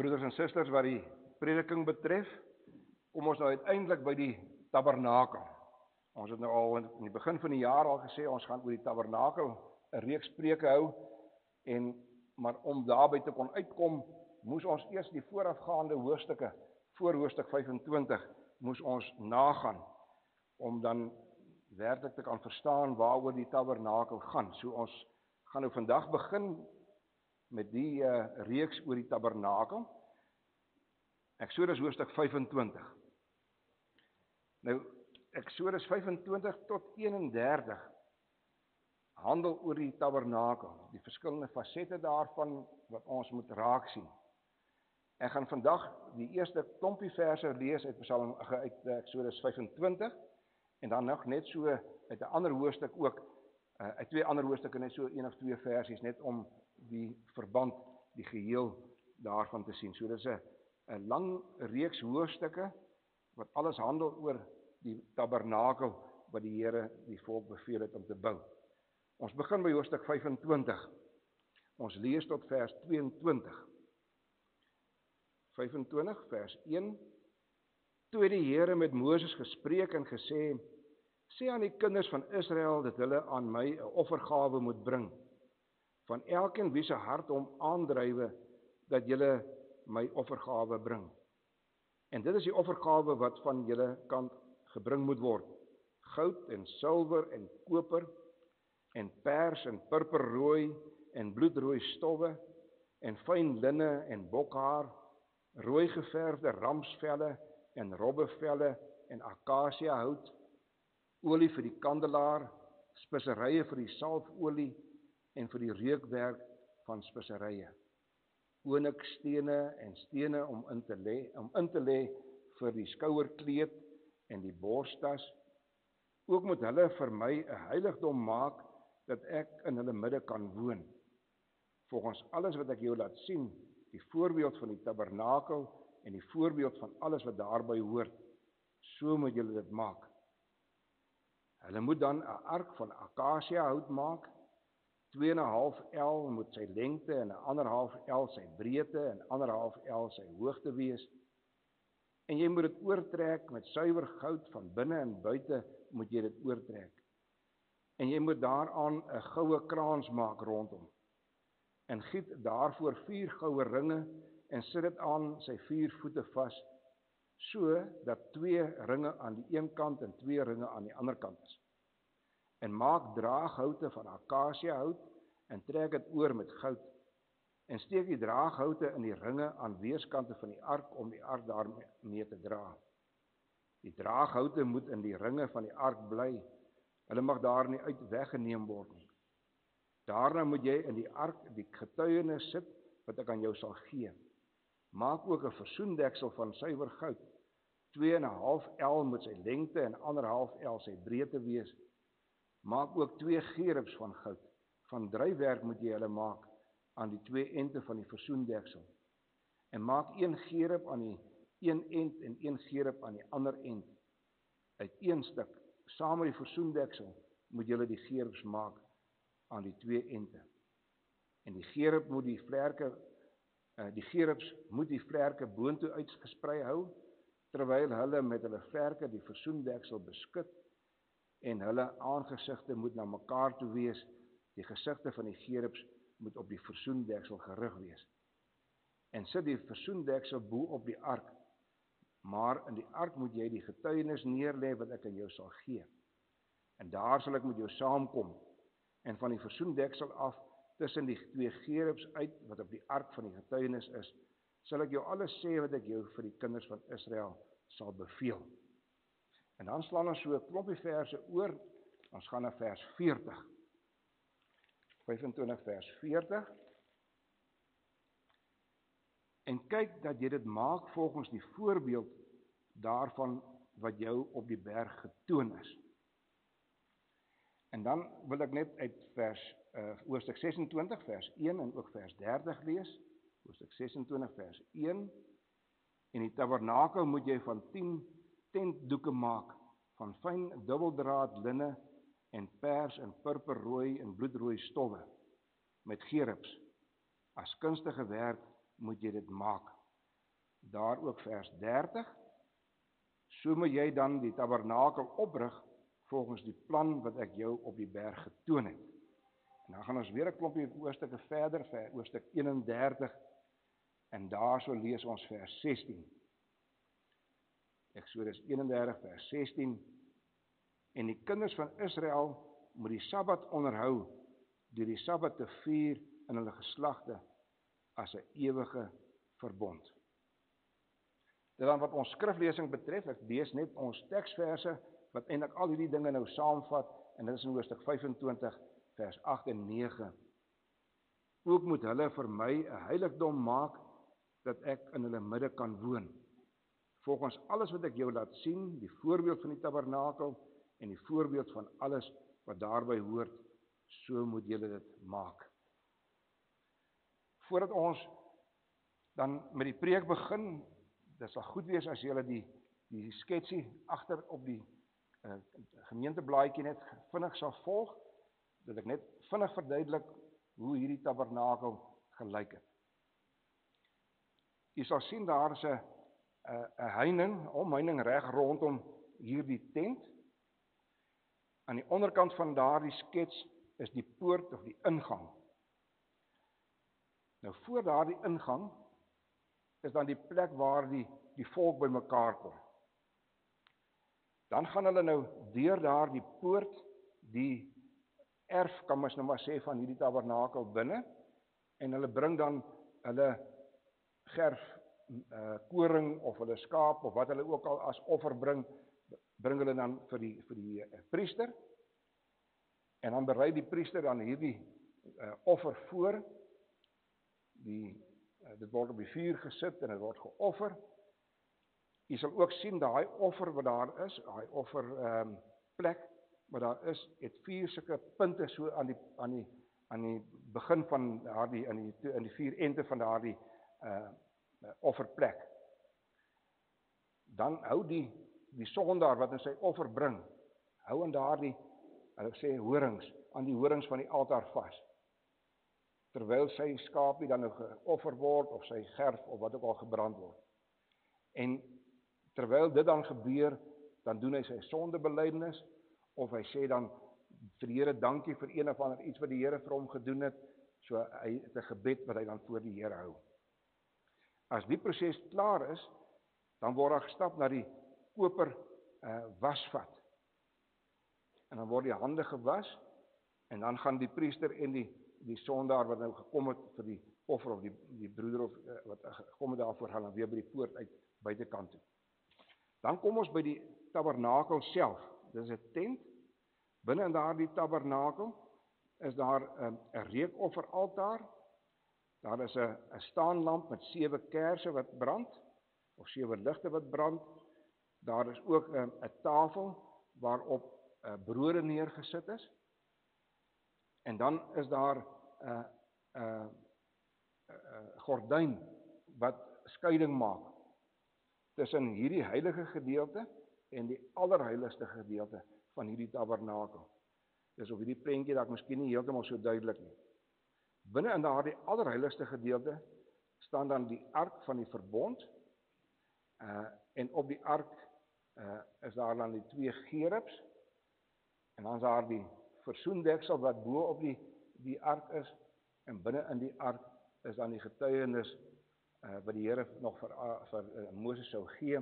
Broeders en susters wat die prediking betref, kom ons nou uiteindelik by die tabernakel. Ons het nou al in die begin van die jaar al gesê ons gaan oor die tabernakel 'n reeks preke hou en maar om daarby te kon uitkom, moes ons eers die voorafgaande hoofstukke voor hoofstuk 25 moes ons nagaan om dan werklik te kan verstaan waaroor die tabernakel gaan. So ons gaan nou vandag begin met die uh, reeks oor die tabernakel. Eksodus hoofstuk 25. Nou Eksodus 25 tot 31 handel oor die tabernakel, die verskillende fasette daarvan wat ons moet raak sien. Ek gaan vandag die eerste klompie verse lees uit Psalm uit eh, Eksodus 25 en dan nog net so uit 'n ander hoofstuk ook uh, uit twee ander hoofstukke net so een of twee versies net om die verband, die geheel daarvan te sien. So dis 'n 'n lang reeks hoofstukke wat alles handel oor die tabernakel wat die Here die volk beveel het om te bou. Ons begin by hoofstuk 25. Ons lees tot vers 22. 25 vers 1 Toe het die Here met Moses gespreek en gesê: "Sê aan die kinders van Israel dat hulle aan my 'n offergawe moet bring." Van elkeen wie se hart hom aandrywe dat julle my offergawe bring. En dit is die offergawe wat van julle kant gebring moet word. Goud en silwer en koper en pers en purperrooi en bloedrooi stowwe en fyn linne en bokhaar, rooi geverfde ramsvelle en robbevelle en akasia hout, olie vir die kandelaar, speserye vir die salfolie en vir die reukwerk van speserye. Onyxstene en stene om in te lê, om in te lê vir die skouerkleed en die borstas. Ook moet hulle vir my 'n heiligdom maak dat ek in hulle midde kan woon. Volgens alles wat ek jou laat sien, die voorbeeld van die tabernakel en die voorbeeld van alles wat daarbey hoort, so moet julle dit maak. Hulle moet dan 'n ark van akasia hout maak 2 en 'n half L moet sy lengte en 'n ander half L sy breedte en ander half L sy hoogte wees. En jy moet dit oortrek met suiwer goud van binne en buite moet jy dit oortrek. En jy moet daaraan 'n goue kraans maak rondom. En giet daarvoor 4 goue ringe en sit dit aan sy 4 voete vas so dat 2 ringe aan die een kant en 2 ringe aan die ander kant is en maak draaghoute van akasia hout en trek dit oor met goud en steek die draaghoute in die ringe aan weerskante van die ark om die ark daarmee te dra. Die draaghoute moet in die ringe van die ark bly. Hulle mag daar nie uit weggeneem word nie. Daarna moet jy in die ark die getuienis sit wat ek aan jou sal gee. Maak ook 'n versoendeksel van suiwer goud. 2 en 'n half L moet sy lengte en 1 half L sy breedte wees Maak ook twee gerubs van goud. Van drywerk moet jy hulle maak aan die twee ende van die versoendeksel. En maak een gerub aan die een end en een gerub aan die ander end. Uit een stuk saam met die versoendeksel moet jy die gerubs maak aan die twee ende. En die gerub moet die vlerke uh, die gerubs moet die vlerke boontoe uitgesprei hou terwyl hulle met hulle vlerke die versoendeksel beskud en hulle aangesigte moet na mekaar toe wees. Die gesigte van die gerubs moet op die versoendeksel gerig wees. En sit die versoendeksel bo op die ark. Maar in die ark moet jy die getuienis neerlê wat ek aan jou sal gee. En daar sal ek met jou saamkom en van die versoendeksel af tussen die twee gerubs uit wat op die ark van die getuienis is, sal ek jou alles sê wat ek jou vir die kinders van Israel sal beveel. En dan slaan ons so 'n klompie verse oor. Ons gaan na vers 40. 25 vers 40. En kyk dat jy dit maak volgens die voorbeeld daarvan wat jou op die berg getoon is. En dan wil ek net uit vers uh hoofstuk 26 vers 1 en ook vers 30 lees. Hoofstuk 26 vers 1. In die tabernakel moet jy van 10 tentdoeke maak van fyn dubbeldraad linne en pers en purperrooi en bloedrooi stowwe met gerubs. As kunstige werk moet jy dit maak. daar ook vers 30. So moet jy dan die tabernakel oprig volgens die plan wat ek jou op die berg getoon het. En dan gaan ons weer 'n klompie hoofstukke verder, vir hoofstuk 31 en daarso lees ons vers 16. Eksodus 31 vers 16 en die kinders van Israel moet die Sabbat onderhou deur die Sabbat te vier in hulle geslagte as 'n ewige verbond. Dit dan wat ons skriflesing betref, ek lees net ons teksverse wat eintlik al hierdie dinge nou saamvat en dit is in Hoofstuk 25 vers 8 en 9. Ook moet hulle vir my 'n heiligdom maak dat ek in hulle midde kan woon. Volgens alles wat ek jou laat sien, die voorbeeld van die tabernakel en die voorbeeld van alles wat daarbey hoort, so moet julle dit maak. Voordat ons dan met die preek begin, dit sal goed wees as julle die die sketsie agter op die uh, gemeenteblaadjie net vinnig sal volg dat ek net vinnig verduidelik hoe hierdie tabernakel gelyk het. Jy sal sien daar is 'n 'n heining, omheining reg rondom hierdie tent. Aan die onderkant van daardie skets is die poort of die ingang. Nou voor daardie ingang is dan die plek waar die die volk bymekaar kom. Dan gaan hulle nou deur daardie poort die erf kan mens nou maar sê van hierdie tabernakel binne en hulle bring dan hulle gerf uh koring of hulle skaap of wat hulle ook al as offer bring bring hulle dan vir die vir die uh, priester. En dan berei die priester dan hierdie uh offer voor. Die uh, dit word op die vuur gesit en dit word geoffer. Jy sal ook sien daai offer wat daar is, daai offer ehm um, plek wat daar is, het vier sulke punte so aan die aan die aan die begin van daardie in die in die vier ente van daardie uh offerplek. Dan hou die die sondaar wat in sy offer bring, hou aan daardie hulle sê horings aan die horings van die altaar vas. Terwyl sy skaapie dan nou geoffer word of sy gerf of wat ook al gebrand word. En terwyl dit dan gebeur, dan doen hy sy sondebelydenis of hy sê dan vir die Here dankie vir een of ander iets wat die Here vir hom gedoen het. So hy het 'n gebed wat hy dan voor die Here hou. As die proses klaar is, dan word daar gestap na die koper uh wasvat. En dan word die hande gewas en dan gaan die priester en die die sondaar wat nou gekom het vir die offer of die die broeder of uh, wat gekom het daarvoor gaan dan weer by die poort uit buitekant toe. Dan kom ons by die tabernakel self. Dis 'n tent. Binne in daardie tabernakel is daar 'n 'n reukofferaltaar. Daar is 'n 'n staanlamp met sewe kersse wat brand of sewe ligte wat brand. Daar is ook 'n 'n tafel waarop 'n uh, brode neergesit is. En dan is daar 'n 'n 'n gordyn wat skeiding maak tussen hierdie heilige gedeelte en die allerheiligste gedeelte van hierdie tabernakel. Dis op hierdie prentjie dat miskien nie heeltemal so duidelik nie. Binne in daardie allerheiligste gedeelte staan dan die ark van die verbond. Uh en op die ark uh is daar dan die twee gerubs en dan is daar die versoendeksel wat bo op die die ark is en binne in die ark is dan die getuienis uh, wat die Here nog vir uh, vir uh, Moses sou gee.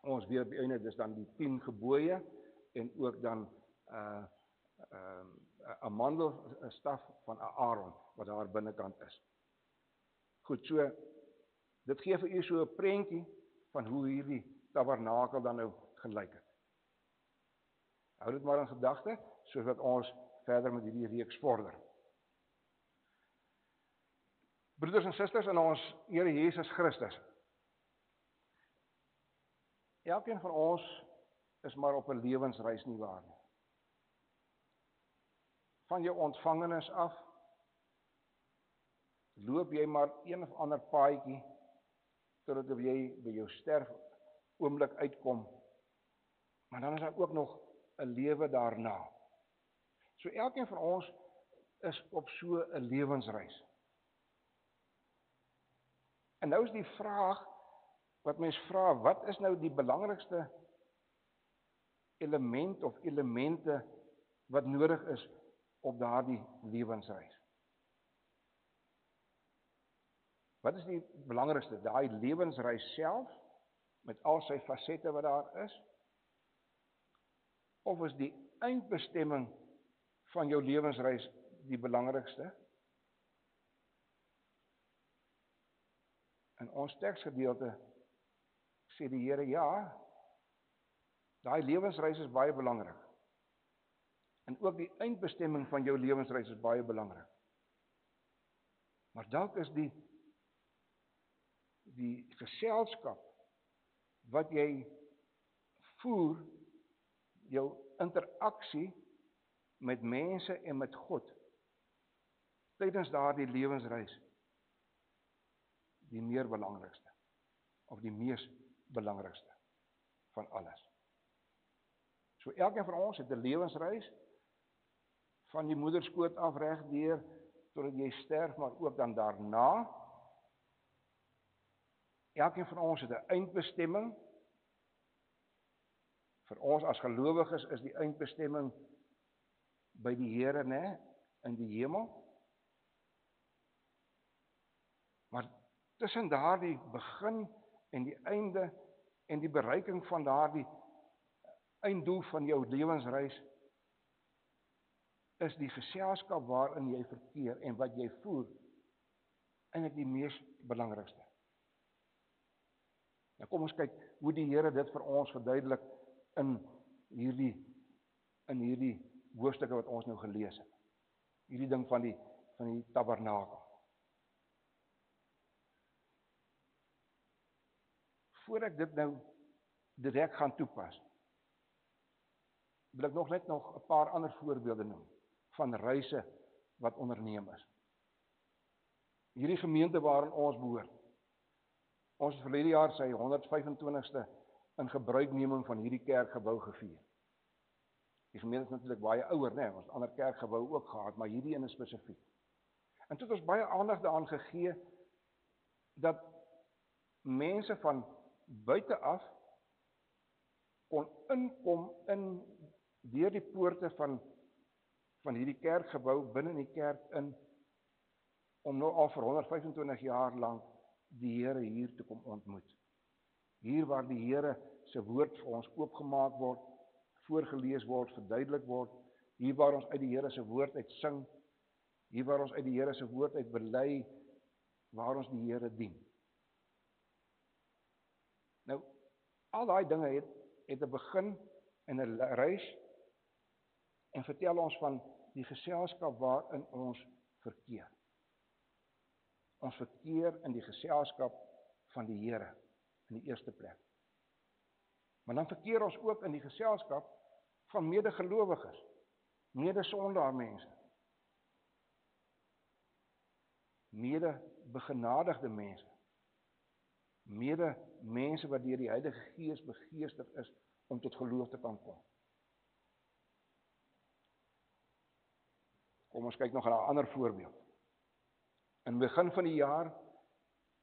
Ons weet op die einde dis dan die 10 gebooie en ook dan uh, 'n uh, 'n mandel 'n staf van Aaron wat daar binnekant is. Goed, so dit gee vir u so 'n prentjie van hoe hierdie tabernakel dan nou gelyk het. Hou dit maar in gedagte sodat ons verder met hierdie reeks vorder. Broeders en susters in ons Here Jesus Christus. Elkeen van ons is maar op 'n lewensreis nie waar nie. Van jou ontvangenes af loop jy maar een of ander paadjie totdat jy by jou sterf oomblik uitkom. Maar dan is daar ook nog 'n lewe daarna. So elkeen van ons is op so 'n lewensreis. En nou is die vraag wat mens vra, wat is nou die belangrikste element of elemente wat nodig is op daardie lewensreis? Wat is die belangrikste? Daai lewensreis self met al sy fasette wat daar is? Of is die eindbestemming van jou lewensreis die belangrikste? In ons teksgedeelte sê die Here ja. Daai lewensreis is baie belangrik. En ook die eindbestemming van jou lewensreis is baie belangrik. Maar dalk is die die geselskap wat jy voer jou interaksie met mense en met God tydens daardie lewensreis die meer belangrikste of die mees belangrikste van alles. So elkeen van ons het 'n lewensreis van die moederskoot af reg deur totdat jy sterf, maar ook dan daarna. Elkeen van ons het 'n eindbestemming. Vir ons as gelowiges is die eindbestemming by die Here, né, in die hemel. Maar tussen daardie begin en die einde en die bereiking van daardie einddoel van jou lewensreis is die geselskap waarin jy verkeer en wat jy voer eintlik die mees belangrikste. Nou kom ons kyk hoe die Here dit vir ons verduidelik in hierdie in hierdie hoofstukke wat ons nou gelees het. Hierdie ding van die van die tabernakel. voor ek dit nou direk gaan toepas. Wil ek nog net nog 'n paar ander voorbeelde noem van reise wat onderneem is. Hierdie gemeente waarin ons behoort. Ons het verlede jaar sy 125ste in gebruikneming van hierdie kerkgebou gevier. Die gemeente is natuurlik baie ouer, né? Nee, ons ander kerkgebou ook gehad, maar hierdie een is spesifiek. En toe het ons baie aandag daaraan gegee dat mense van buite af kon inkom in deur die poorte van van hierdie kerkgebou binne in die kerk in om nou al vir 125 jaar lank die Here hier te kom ontmoet. Hier waar die Here se woord vir ons oopgemaak word, voorgeles word, verduidelik word, hier waar ons uit die Here se woord uit sing, hier waar ons uit die Here se woord uit bely waar ons die Here dien. Nou al daai dinge het het 'n begin en 'n reis en vertel ons van die geselskap waarin ons verkeer. Ons verkeer in die geselskap van die Here in die eerste plek. Maar dan verkeer ons ook in die geselskap van medegelowiges, medesondaar mense. Mede begenadigde mense mede mense wat deur die Heilige Gees begeester is om tot geloof te kan kom. Kom ons kyk nog na 'n ander voorbeeld. In die begin van die jaar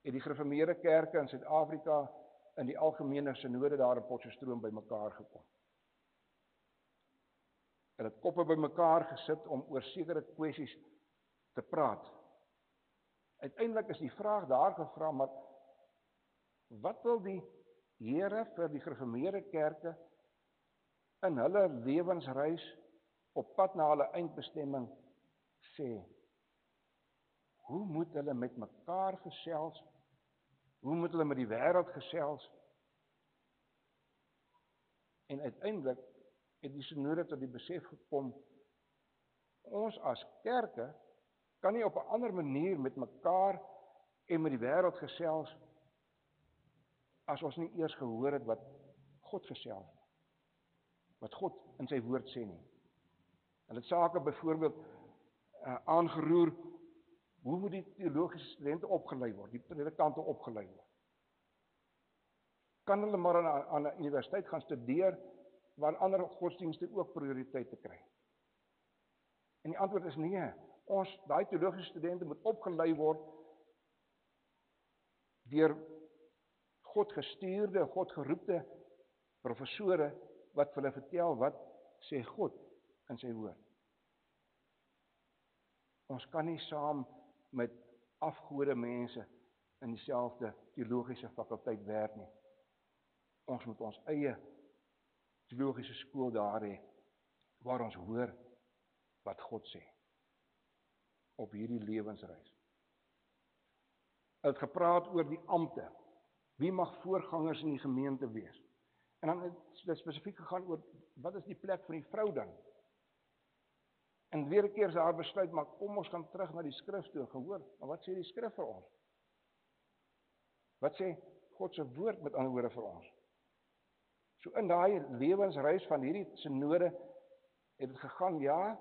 het die gereformeerde kerke in Suid-Afrika in die algemene sinode daar in Potchefstroom bymekaar gekom. Hulle het koppe bymekaar gesit om oor sekere kwessies te praat. Uiteindelik is die vraag daar gevra maar Wat wil die Here vir die gereformeerde kerke in hulle lewensreis op pad na hulle eindbestemming sê? Hoe moet hulle met mekaar gesels? Hoe moet hulle met die wêreld gesels? En uiteindelik het die sinode tot die besef gekom ons as kerke kan nie op 'n ander manier met mekaar en met die wêreld gesels as ons nie eers gehoor het wat God gesê het wat God in sy woord sê nie. Hulle sake byvoorbeeld uh, aangeroer hoe moet die teologiese studente opgelei word, die predikante opgelei word. Kan hulle maar aan aan 'n universiteit gaan studeer waar ander godsdienste ook prioriteite kry? En die antwoord is nee. Ons daai teologiese studente moet opgelei word deur God gestuurde, God geroepte professore wat hulle vertel wat sê God in sy woord. Ons kan nie saam met afgode mense in dieselfde teologiese fakulteit werk nie. Ons moet ons eie teologiese skool daar hê waar ons hoor wat God sê op hierdie lewensreis. Hulle het gepraat oor die ampte. Wie mag voorgangers in die gemeente wees? En dan het dit spesifiek gegaan oor wat is die plek van die vrou dan? En weer 'n keer sy haar besluit maar kom ons gaan terug na die skrif toe, gehoor? Maar wat sê die skrif vir ons? Wat sê God se woord met ander woorde vir ons? So in daai lewensreis van hierdie sinode het dit gegaan ja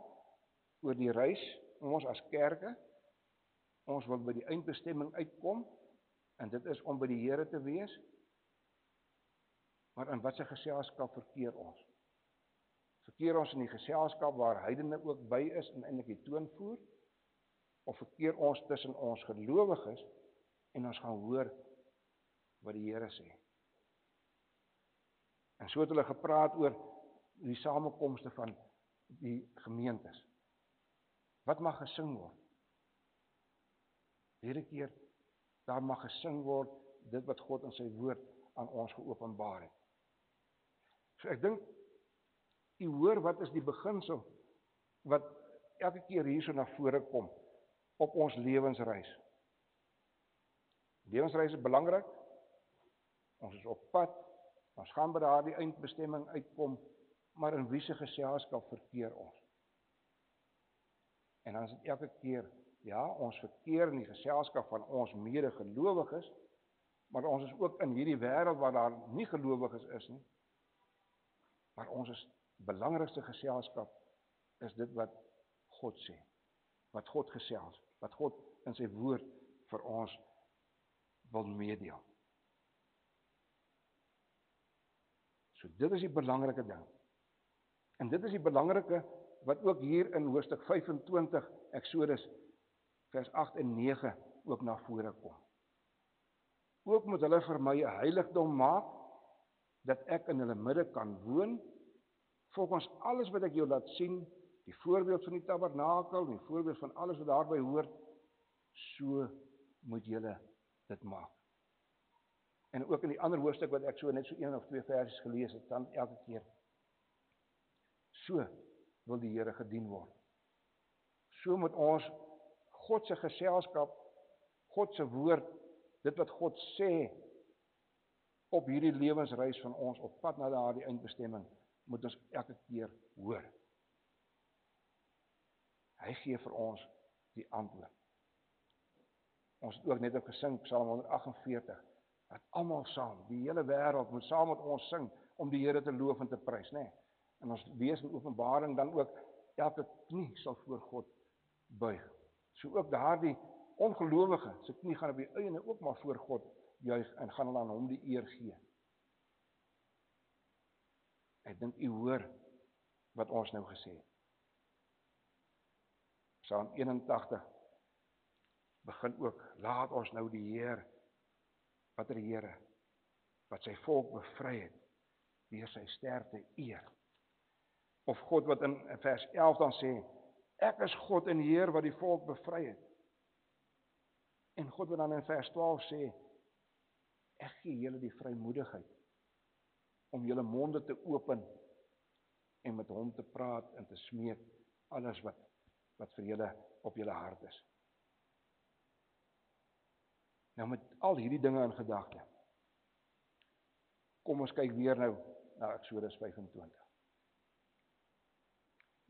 oor die reis om ons as kerke ons wil by die eindbestemming uitkom en dit is om by die Here te wees. Maar in watter geselskap verkeer ons? Verkeer ons in die geselskap waar heidene ook by is en eintlik die toon voer? Of verkeer ons tussen ons gelowiges en ons gaan hoor wat die Here sê? En so het hulle gepraat oor die samekomste van die gemeentes. Wat mag gesing word? Hierdie keer daar mag gesing word dit wat God in sy woord aan ons geopenbaar het. So ek dink U hoor wat is die beginsel wat elke keer hierso na vore kom op ons lewensreis. Lewensreis is belangrik. Ons is op pad. Ons gaan by daardie eindbestemming uitkom, maar in wiese geselskap verkeer ons? En dan is dit elke keer, ja, ons verkeer in die geselskap van ons medegelowiges, maar ons is ook in hierdie wêreld waar daar nie gelowiges is nie. Maar ons is belangrikste geselskap is dit wat God sê. Wat God gesels, wat God in sy woord vir ons wil meedeel. So dit is die belangrike ding. En dit is die belangrike wat ook hier in hoofstuk 25 Eksodus vers 8 en 9 ook na vore kom. Ook moet hulle vir my 'n heiligdom maak dat ek in hulle midde kan woon Volgens alles wat ek jou laat sien, die voorbeeld van die tabernakel, die voorbeeld van alles wat daarby hoort, so moet julle dit maak. En ook in die ander hoofstuk wat ek so net so een of twee versies gelees het, dan elke keer so wil die Here gedien word. So moet ons God se geselskap, God se woord, dit wat God sê op hierdie lewensreis van ons op pad na daardie eindbestemming moet ons elke keer hoor. Hy gee vir ons die antwoord. Ons het ook net op gesing Psalm 148 dat almal saam, die hele wêreld moet saam met ons sing om die Here te loof en te prys, nê. Nee. En ons lees in Openbaring dan ook elke knie sal voor God buig. So ook daardie ongelowige se knie gaan op die einde ook maar voor God juig en gaan hulle aan hom die eer gee. Ek dink u hoor wat ons nou gesê het. Psalm 81 begin ook laat ons nou die Heer watter Here wat sy volk bevry het deur sy sterfte eer. Of God wat in vers 11 dan sê ek is God en Heer wat die volk bevry het. En God wat dan in vers 12 sê ek gee julle die vrymoedigheid om julle monde te open en met hom te praat en te smeek alles wat wat vir julle op julle hart is. Nou met al hierdie dinge in gedagte. Kom ons kyk weer nou na Eksodus 25.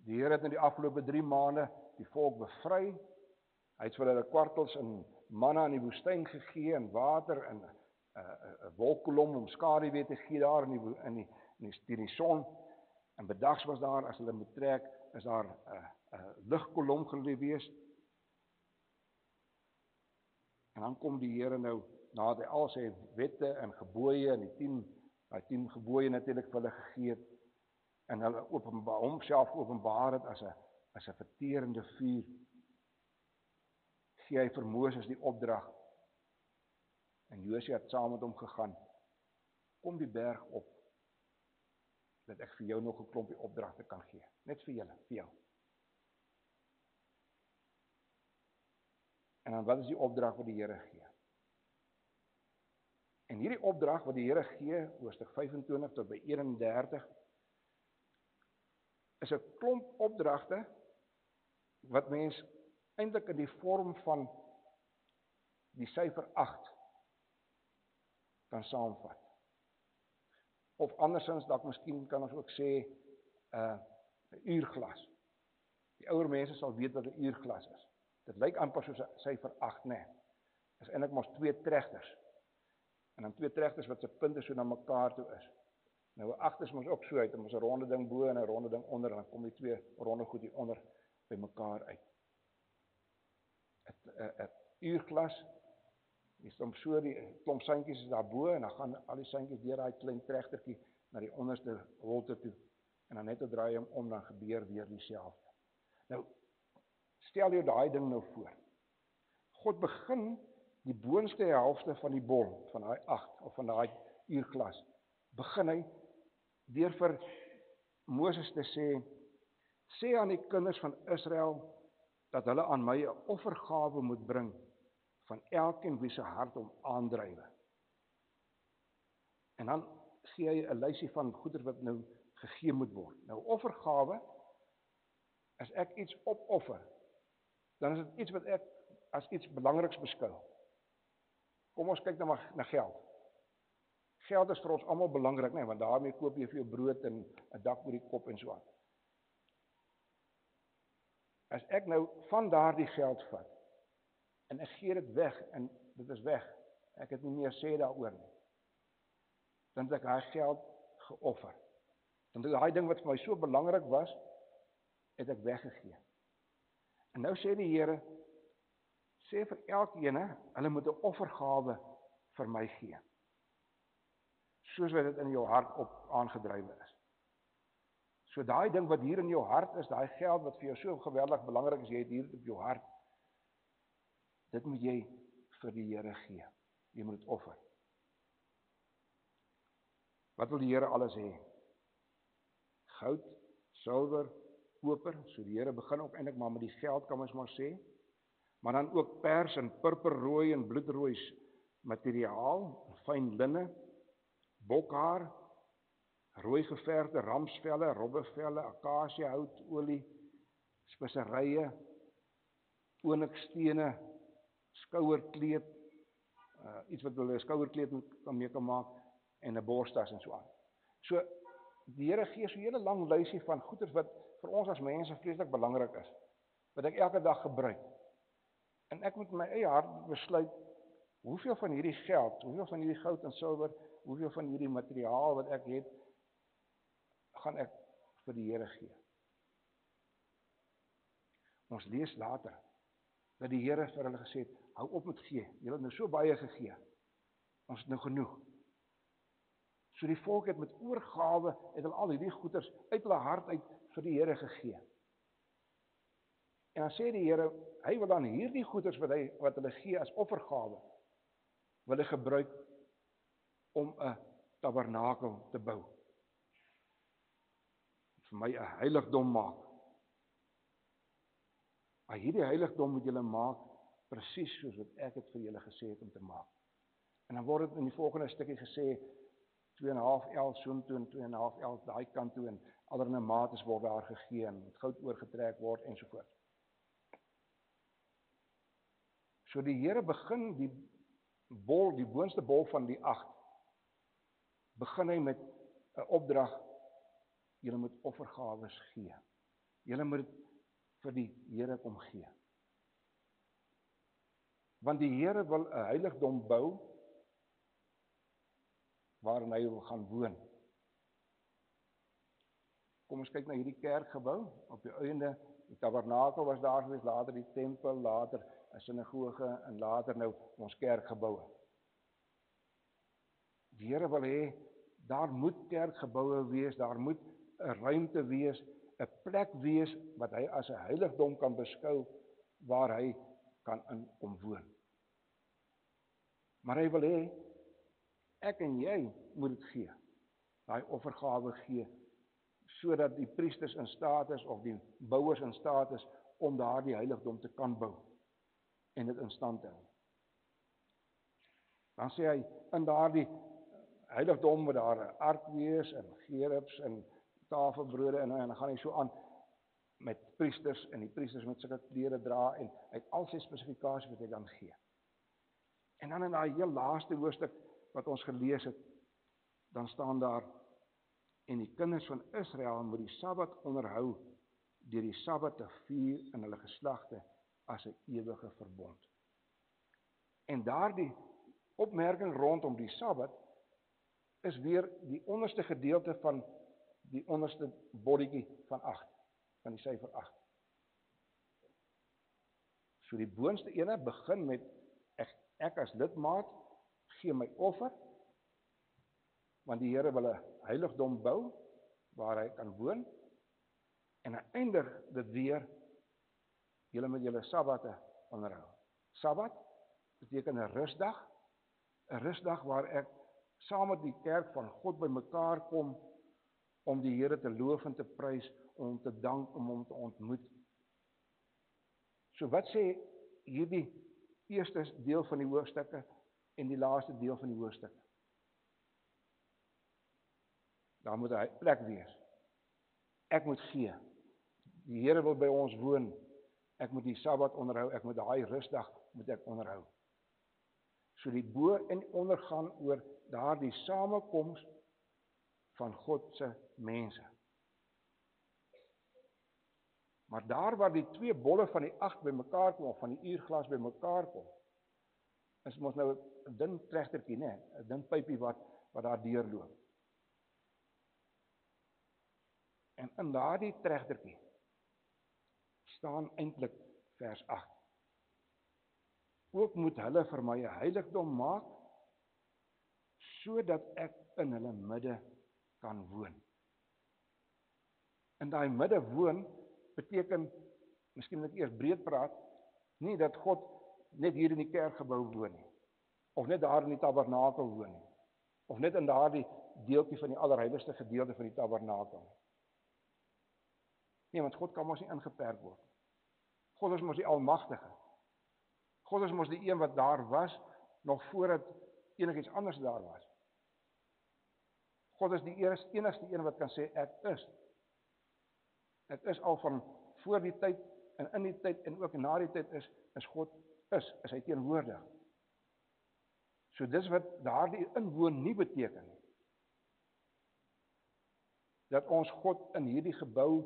Die Here het in die afgelope 3 maande die volk bevry. Hy het vir hulle kwartels in manna in die woestyn gegee en water en 'n 'n wolkkolom om skaduwee te gee daar in die in die in die teen die son. En bedags was daar as hulle moet trek, is daar eh, eh, 'n uh, 'n uh, ligkolom gewees. En dan kom die Here nou nadat hy al sy wette en gebooie en die 10 daai 10 gebooie natuurlik vir hulle gegee het en hulle openbaar homself openbaar het as 'n as 'n verterende vuur gee hy vir Moses die opdrag En Josia het saam met hom gegaan. Kom die berg op dat ek vir jou nog 'n klompie opdragte kan gee. Net vir julle, vir jou. En dan wat is die opdrag wat die Here gee? En hierdie opdrag wat die Here gee, hoofstuk 25 tot by 31 is 'n klomp opdragte wat mens eintlik in die vorm van die syfer 8 kan saamvat. Of andersins dalk miskien kan ons ook sê 'n uh, uurglas. Die ouer mense sal weet wat 'n uurglas is. Dit lyk amper soos 'n syfer 8, né? Nee. Is eintlik maar twee tregters. En dan twee tregters wat se punte so na mekaar toe is. Nou 'n 8 is mos ook so uit, ons 'n ronde ding bo en 'n ronde ding onder en dan kom die twee ronde goed hier onder by mekaar uit. 'n 'n uurglas Jy stom so die klomp seintjies is daar bo en dan gaan al die seintjies deur daai klein tregtertjie na die onderste holte toe. En dan net te draai om dan gebeur weer dieselfde. Nou stel jou daai ding nou voor. God begin die boonste helfte van die bol van daai 8 of van daai uurglas begin hy deur vir Moses te sê sê aan die kinders van Israel dat hulle aan my 'n offergawe moet bring van elkeen wie se hart hom aandrywe. En dan gee hy 'n lysie van goeder wat nou gegee moet word. Nou offergawe as ek iets opoffer, dan is dit iets wat ek as iets belangriks beskou. Kom ons kyk nou maar na geld. Geld is vir ons almal belangrik, nê, nee, want daarmee koop jy vir jou brood en 'n dak oor die kop en so aan. As ek nou van daardie geld vat en ek gee dit weg en dit is weg. Ek het nie meer sê daaroor nie. Dan het ek daai geld geoffer. Dan het daai ding wat vir my so belangrik was, het ek weggegee. En nou sê die Here sê vir elkeen, hulle moet 'n offergawe vir my gee. Soos wat dit in jou hart op aangedrywe is. So daai ding wat hier in jou hart is, daai geld wat vir jou so geweldig belangrik is, jy het hier op jou hart Dit moet jy vir die Here gee. Jy moet dit offer. Wat wil die Here alles hê? Goud, silwer, koper, so die Here begin ook eintlik maar met die geld kan ons maar sê. Maar dan ook pers en purperrooi en bloedrooi materiaal, fyn linne, bokhaar, rooi geverfde ramsvelle, robbevelle, akasiëhout, olie, speserye, onyxstene, skouerkleed uh iets wat hulle skouerkleed kan mee kan maak en 'n borstas en so aan. So die Here gee so 'n hele lang lysie van goederes wat vir ons as mense vreeslik belangrik is wat ek elke dag gebruik. En ek moet my eie hart besluit hoeveel van hierdie geld, hoeveel van hierdie goud en silwer, hoeveel van hierdie materiaal wat ek het gaan ek vir die Here gee. Ons lees later dat die Here vir hulle gesê het, hou op met gee. Julle het nou so baie gegee. Ons het nou genoeg. So die volk het met oorgawe het hulle al hierdie goederes uit hulle hart uit vir die Here gegee. En dan sê die Here, hy wil dan hierdie goederes wat hy wat hulle gee as offergawe wil hy gebruik om 'n tabernakel te bou. vir my 'n heiligdom maak. Maar hierdie heiligdom moet julle maak presies soos wat ek dit vir julle gesê het om te maak. En dan word dit in die volgende stukkie gesê 2.5 L soontoe en 2.5 L daai kant toe en allerlei mates word daar gegee en goud oorgetrek word en so voort. So die Here begin die bol, die boonste bol van die 8 begin hy met 'n opdrag julle moet offergawes gee. Julle moet vir die Here kom gee want die Here wil 'n heiligdom bou waarin hy wil gaan woon. Kom ons kyk na hierdie kerkgebou op die einde die tabernakel was daar gewees later die tempel later 'n sinagoge en later nou ons kerkgeboue. Die Here wil hê daar moet kerkgeboue wees, daar moet 'n ruimte wees, 'n plek wees wat hy as 'n heiligdom kan beskou waar hy kan in kom woon. Maar hy wil hê ek en jy moet dit gee. Daai offergawe gee sodat die priesters in staat is of die bouers in staat is om daardie heiligdom te kan bou en dit in stand te hou. Dan sê hy in daardie heiligdom moet daar 'n ark wees en gerubs en tafelbrode en en dan gaan hy so aan met priesters en die priesters moet sulke klere dra en uit al sy spesifikasies wat hy dan gee. En dan in daai heel laaste hoofstuk wat ons gelees het, dan staan daar en die kinders van Israel moet die Sabbat onderhou deur die Sabbat te vier in hulle geslagte as 'n ewige verbond. En daardie opmerking rondom die Sabbat is weer die onderste gedeelte van die onderste boddetjie van 8 van die syfer 8. So die boonste ene begin met ek as lidmaat gee my offer want die Here wil 'n heiligdom bou waar hy kan woon en hy eindig dit weer julle met julle sabbate onderhou. Sabbat beteken 'n rusdag, 'n rusdag waar ek saam met die kerk van God bymekaar kom om die Here te loof en te prys, om te dank om hom te ontmoet. So wat sê hierdie eerste deel van die hoofstukke en die laaste deel van die hoofstukke? Daar moet 'n plek wees. Ek moet gee. Die Here wil by ons woon. Ek moet die Sabbat onderhou. Ek moet daai rusdag moet ek onderhou. So die bo en onder gaan oor daardie samekoms van God se mense. Maar daar waar die twee bolle van die 8 bymekaar kom of van die uurglas bymekaar kom, is mos nou 'n dun tregtertjie, né? 'n Dun pypie wat wat daar deurloop. En in daardie tregtertjie staan eintlik vers 8. Ook moet hulle vir my 'n heiligdom maak sodat ek in hulle midde kan woon. In daai midde woon beteken miskien net eers breed praat, nie dat God net hier in die kerkgebou woon nie of net daar in die tabernakel woon nie of net in daardie deeltjie van die allerheiligste gedeelte van die tabernakel nie. Nee, want God kan mos nie ingeperk word. God is mos die almagtige. God is mos die een wat daar was nog voordat enigiets anders daar was. God is die eerste enigste een wat kan sê ek is. Ek is al van voor die tyd en in die tyd en ook na die tyd is is God is, is hy teenwoordig. So dis wat daardie inwoon nie beteken nie. Dat ons God in hierdie gebou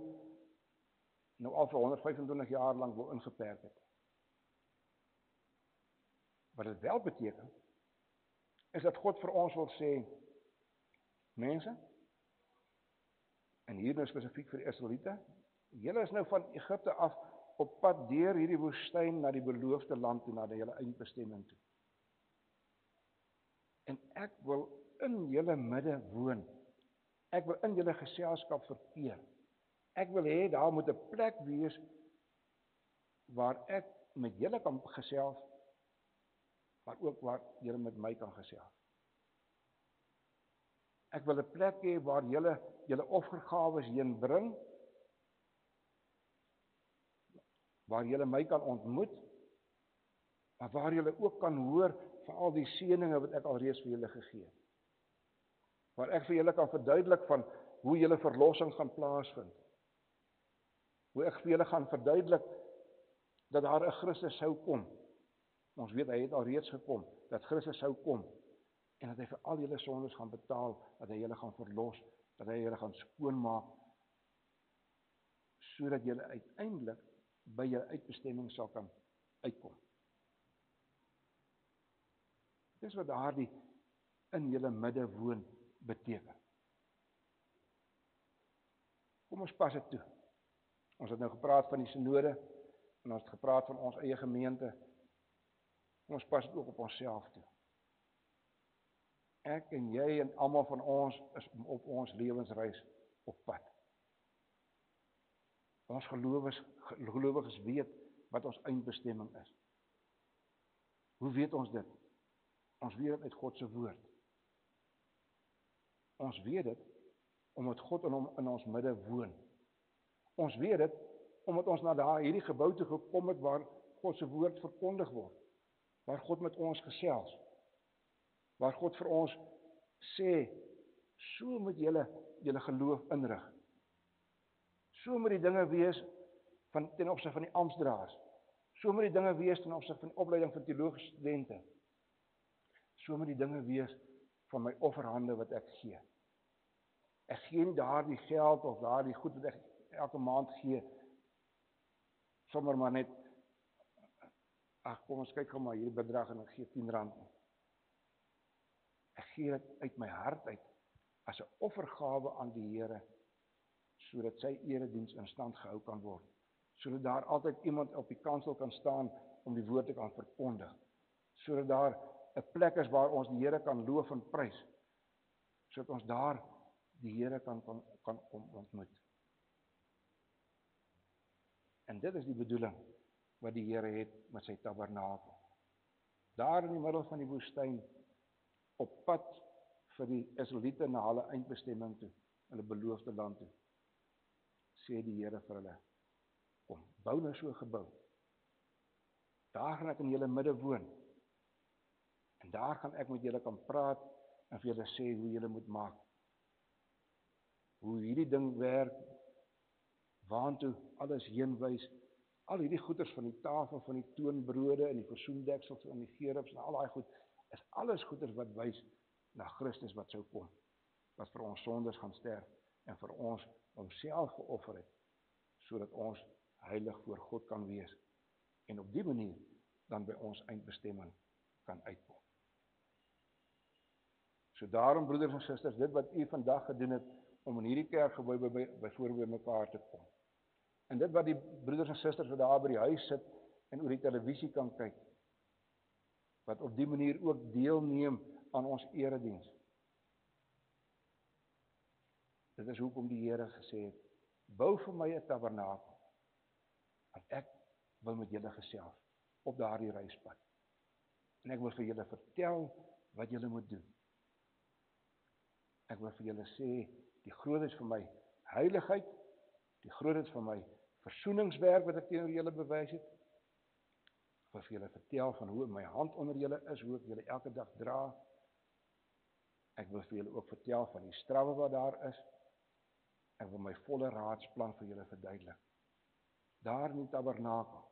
nou al vir 125 jaar lank wil ingeperk het. Wat dit wel beteken is dat God vir ons wil sê mense en hier nou spesifiek vir die Israeliete, julle is nou van Egipte af op pad deur hierdie woestyn na die beloofde land toe na die hele eindbestemming toe. En ek wil in julle midde woon. Ek wil in julle geselskap verkeer. Ek wil hê daar moet 'n plek wees waar ek met julle kan gesels maar ook waar julle met my kan gesels. Ek wil 'n plek hê waar julle julle offergawe heen bring waar julle my kan ontmoet maar waar julle ook kan hoor van al die seënings wat ek alreeds vir julle gegee het. Waar ek vir julle kan verduidelik van hoe julle verlossing gaan plaasvind hoe ek vir julle gaan verduidelik dat daar 'n Christus sou kom. Ons weet hy het al reeds gekom, dat Christus sou kom en dat hy vir al julle sondes gaan betaal, dat hy julle gaan verlos, dat hy julle gaan skoonmaak sodat julle uiteindelik by julle uitbestemming sal kan uitkom. Dis wat daardie in julle midde woon beteken. Kom ons pas dit toe. Ons het nou gepraat van die sinode en ons het gepraat van ons eie gemeente. Ons pas dit ook op onsself toe. Ek en jy en almal van ons is op ons lewensreis op pad. Ons gelowiges gelowiges weet wat ons eindbestemming is. Hoe weet ons dit? Ons weet dit uit God se woord. Ons weet dit omdat God in hom in ons midde woon. Ons weet dit omdat ons na daai hierdie gebou toe gekom het waar God se woord verkondig word. Waar God met ons gesels. Waar God vir ons sê so moet julle julle geloof inrig. So moet die dinge wees van ten opsigte van die amptdraers. So moet die dinge wees ten opsigte van die opleiding van teologiese studente. So moet die dinge wees van my offerhande wat ek gee. Ek gee nie daardie geld of daardie goed wat ek elke maand gee sommer maar net ag kom ons kyk gou maar hierdie bedrag en ek gee 10 rand. Ek gee dit uit my hart uit as 'n offergawe aan die Here sodat sy erediens in stand gehou kan word. Sodat daar altyd iemand op die kansel kan staan om die woord te kan verkondig. Sodat daar 'n plek is waar ons die Here kan loof en prys. Sodat ons daar die Here kan kan kan kom ontmoet. En dit is die bedoeling wat die Here het met sy tabernakel. Daar in die middel van die woestyn op pad vir die Israeliete na hulle eindbestemming toe, hulle beloofde land toe. Sê die Here vir hulle: "Kom, bou nou so 'n gebou. Daar gaan ek in julle midde woon. En daar gaan ek met julle kan praat en vir julle sê hoe julle moet maak. Hoe hierdie ding werk, waantoe alles heen wys. Al hierdie goeders van die tafel van die toonbrode en die versoendeksels en die gerubs en al daai goed is alles goeders wat wys na Christus wat sou kom. Wat vir ons sondes gaan sterf en vir ons homself geoffer het sodat ons heilig voor God kan wees en op die manier dan by ons eindbestemming kan uitkom. So daarom broeders en susters, dit wat u vandag gedoen het om in hierdie kerk gebou by byvoorbeeld by mekaar te kom. En dit wat die broeders en susters wat daar by die huis sit en oor die televisie kan kyk wat op die manier ook deelneem aan ons erediens. Dit is hoekom die Here gesê het: "Bou vir my 'n tabernakel want ek wil met julle gesels op daardie reispad. En ek wil vir julle vertel wat julle moet doen. Ek wil vir julle sê die grootheid vir my heiligheid, die grootheid vir my versoeningswerk wat ek teenoor julle bewys het. Wil vir julle vertel van hoe my hand onder julle is, hoe ek julle elke dag dra. Ek wil vir julle ook vertel van die strawwe wat daar is. Ek wil my volle raadsplan vir julle verduidelik. Daar in die tabernakel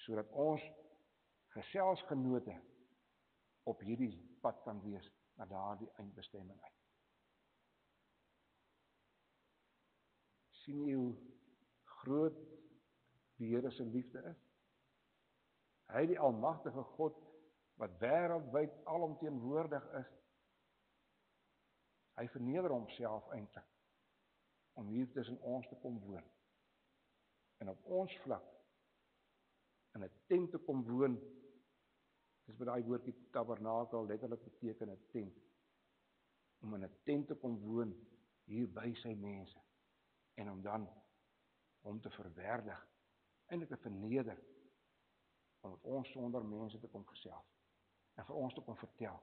sodat ons geselsgenote op hierdie pad kan wees na daardie eindbestemming uit. sien jy hoe groot die Here se liefde is. Hy die almagtige God wat wêreldwyd alomteenwoordig is. Hy verneder homself eintlik om hier tussen ons te kom woon. En op ons vlak in 'n tent te kom woon. Dis wat daai woordjie tabernakel letterlik beteken 'n tent. Om in 'n tent te kom woon hier by sy mense en om dan hom te verwerdig, eintlik te verneder om met ons sonder mense te kom gesels en vir ons te kom vertel.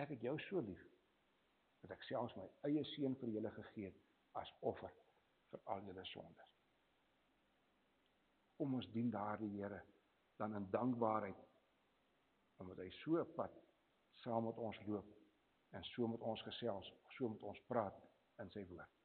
Ek het jou so lief dat ek selfs my eie seun vir julle gegee het as offer vir al julle sondes. Kom ons dien daardie Here dan in dankbaarheid omdat hy so pad saam met ons loop en so met ons gesels, so met ons praat in sy woord.